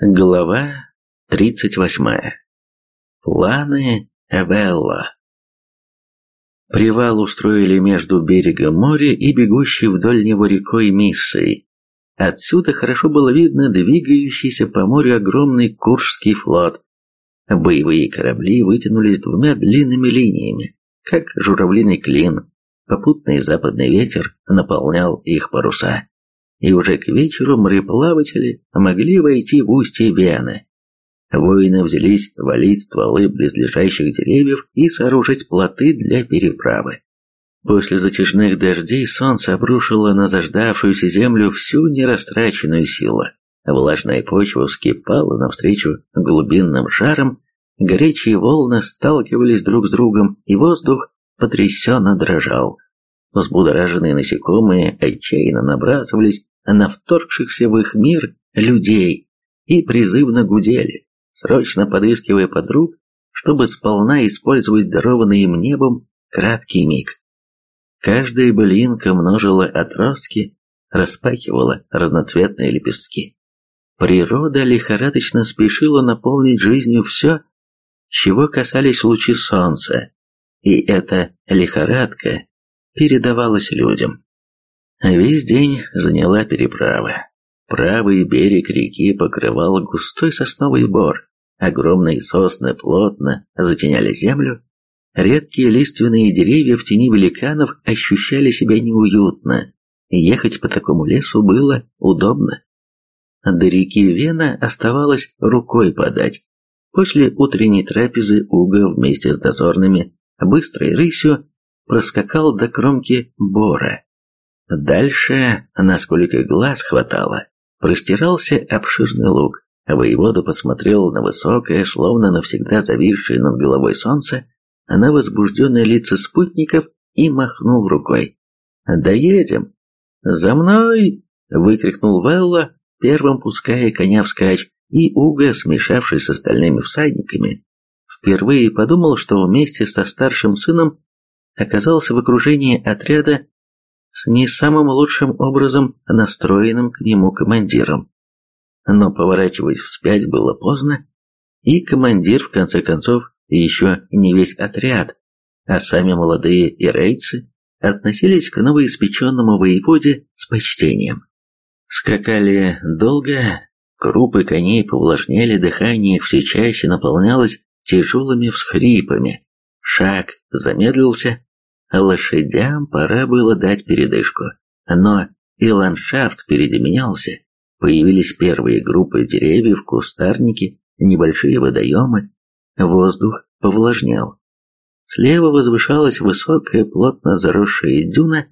Глава 38. Планы Эвелла. Привал устроили между берегом моря и бегущей вдоль него рекой Миссой. Отсюда хорошо было видно двигающийся по морю огромный Куршский флот. Боевые корабли вытянулись двумя длинными линиями, как журавлиный клин. Попутный западный ветер наполнял их паруса и уже к вечеру мореплаватели могли войти в устье Вены. Воины взялись валить стволы близлежащих деревьев и сооружить плоты для переправы. После затяжных дождей солнце обрушило на заждавшуюся землю всю нерастраченную силу. Влажная почва вскипала навстречу глубинным жарам, горячие волны сталкивались друг с другом, и воздух потрясенно дрожал. Взбудораженные насекомые отчаянно набрасывались на вторгшихся в их мир людей и призывно гудели, срочно подыскивая подруг, чтобы сполна использовать дарованный им небом краткий миг. Каждая былинка множила отростки, распахивала разноцветные лепестки. Природа лихорадочно спешила наполнить жизнью все, чего касались лучи солнца, и эта лихорадка передавалась людям. Весь день заняла переправа. Правый берег реки покрывал густой сосновый бор. Огромные сосны плотно затеняли землю. Редкие лиственные деревья в тени великанов ощущали себя неуютно. Ехать по такому лесу было удобно. До реки Вена оставалось рукой подать. После утренней трапезы Уга вместе с дозорными быстрой рысью проскакал до кромки бора Дальше, насколько глаз хватало, простирался обширный луг. Воевода посмотрел на высокое, словно навсегда зависшее над головой солнце, на возбужденные лица спутников и махнул рукой. «Доедем!» «За мной!» — выкрикнул Велла, первым пуская коня вскачь, и Уга, смешавшись с остальными всадниками, впервые подумал, что вместе со старшим сыном оказался в окружении отряда с не самым лучшим образом настроенным к нему командиром. Но поворачивать вспять было поздно, и командир, в конце концов, еще не весь отряд, а сами молодые ирейцы относились к новоиспеченному воеводе с почтением. Скакали долго, крупы коней повлажняли, дыхание все чаще наполнялось тяжелыми всхрипами. Шаг замедлился, Лошадям пора было дать передышку, но и ландшафт впереди менялся. Появились первые группы деревьев, кустарники, небольшие водоемы. Воздух повлажнел. Слева возвышалась высокая, плотно заросшая дюна,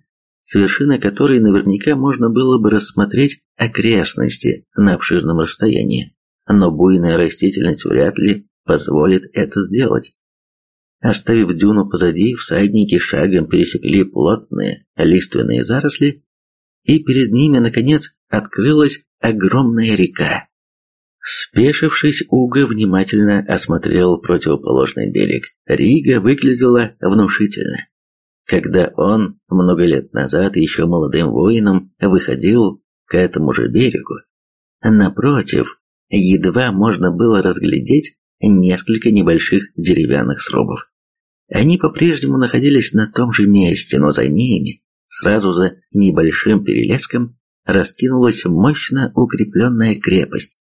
с вершины которой наверняка можно было бы рассмотреть окрестности на обширном расстоянии, но буйная растительность вряд ли позволит это сделать. Оставив дюну позади, всадники шагом пересекли плотные лиственные заросли, и перед ними, наконец, открылась огромная река. Спешившись, Уга внимательно осмотрел противоположный берег. Рига выглядела внушительно. Когда он много лет назад еще молодым воином выходил к этому же берегу, напротив, едва можно было разглядеть несколько небольших деревянных срубов. Они по-прежнему находились на том же месте, но за ними, сразу за небольшим перелеском, раскинулась мощно укрепленная крепость.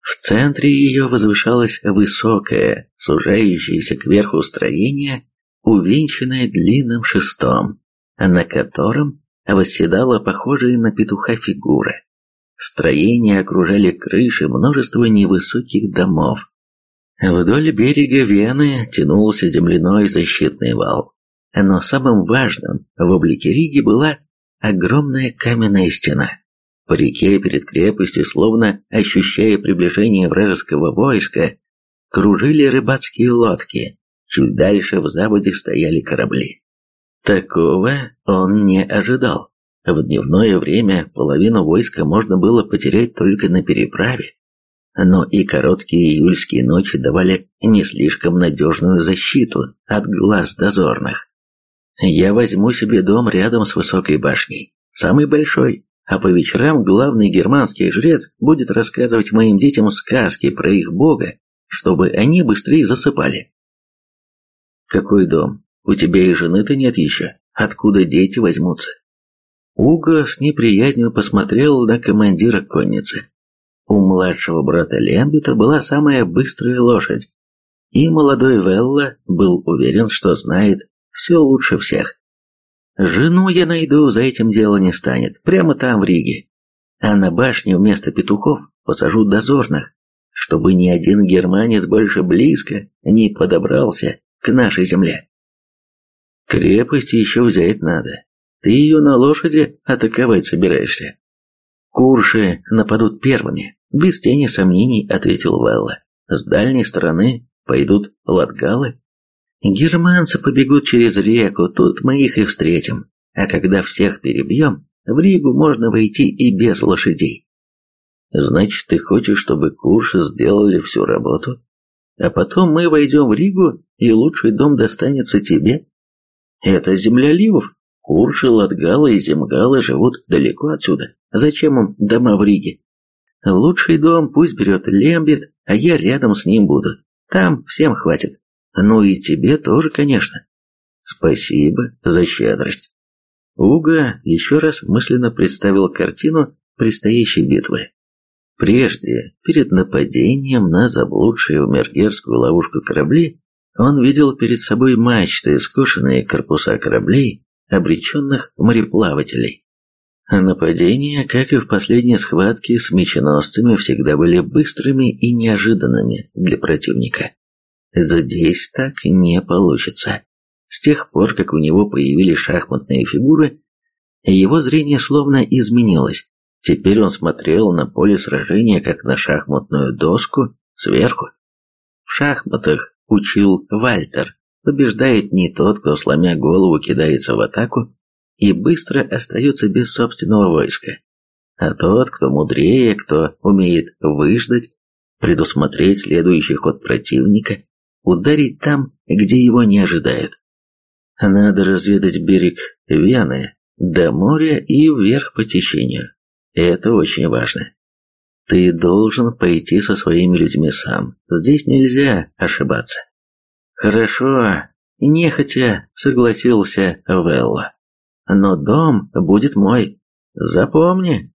В центре ее возвышалось высокое, сужающееся кверху строение, увенчанное длинным шестом, на котором восседала похожая на петуха фигура. Строение окружали крыши множества невысоких домов, Вдоль берега Вены тянулся земляной защитный вал. Но самым важным в облике Риги была огромная каменная стена. По реке перед крепостью, словно ощущая приближение вражеского войска, кружили рыбацкие лодки, чуть дальше в заводе стояли корабли. Такого он не ожидал. В дневное время половину войска можно было потерять только на переправе, но и короткие июльские ночи давали не слишком надежную защиту от глаз дозорных. Я возьму себе дом рядом с высокой башней, самый большой, а по вечерам главный германский жрец будет рассказывать моим детям сказки про их бога, чтобы они быстрее засыпали. Какой дом? У тебя и жены-то нет еще. Откуда дети возьмутся? Уго с неприязнью посмотрел на командира конницы. У младшего брата Лембита была самая быстрая лошадь, и молодой Велла был уверен, что знает все лучше всех. Жену я найду, за этим дело не станет, прямо там, в Риге. А на башне вместо петухов посажу дозорных, чтобы ни один германец больше близко не подобрался к нашей земле. Крепость еще взять надо. Ты ее на лошади атаковать собираешься. Курши нападут первыми, без тени сомнений, ответил Велла. С дальней стороны пойдут латгалы. Германцы побегут через реку, тут мы их и встретим. А когда всех перебьем, в Ригу можно войти и без лошадей. Значит, ты хочешь, чтобы Курши сделали всю работу? А потом мы войдем в Ригу, и лучший дом достанется тебе? Это земля ливов. Курши, Латгалы и Земгалы живут далеко отсюда. Зачем им дома в Риге? Лучший дом пусть берет Лембит, а я рядом с ним буду. Там всем хватит. Ну и тебе тоже, конечно. Спасибо за щедрость. Уга еще раз мысленно представил картину предстоящей битвы. Прежде, перед нападением на заблудшие в Мергерскую ловушку корабли, он видел перед собой мачты, скошенные корпуса кораблей, обреченных мореплавателей. А нападения, как и в последней схватке с меченосцами, всегда были быстрыми и неожиданными для противника. Здесь так не получится. С тех пор, как у него появились шахматные фигуры, его зрение словно изменилось. Теперь он смотрел на поле сражения, как на шахматную доску, сверху. В шахматах учил Вальтер. Побеждает не тот, кто, сломя голову, кидается в атаку и быстро остается без собственного войска, а тот, кто мудрее, кто умеет выждать, предусмотреть следующий ход противника, ударить там, где его не ожидают. Надо разведать берег Вены до моря и вверх по течению. Это очень важно. Ты должен пойти со своими людьми сам. Здесь нельзя ошибаться. Хорошо, нехотя согласился Велла. Но дом будет мой. Запомни,